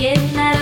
get that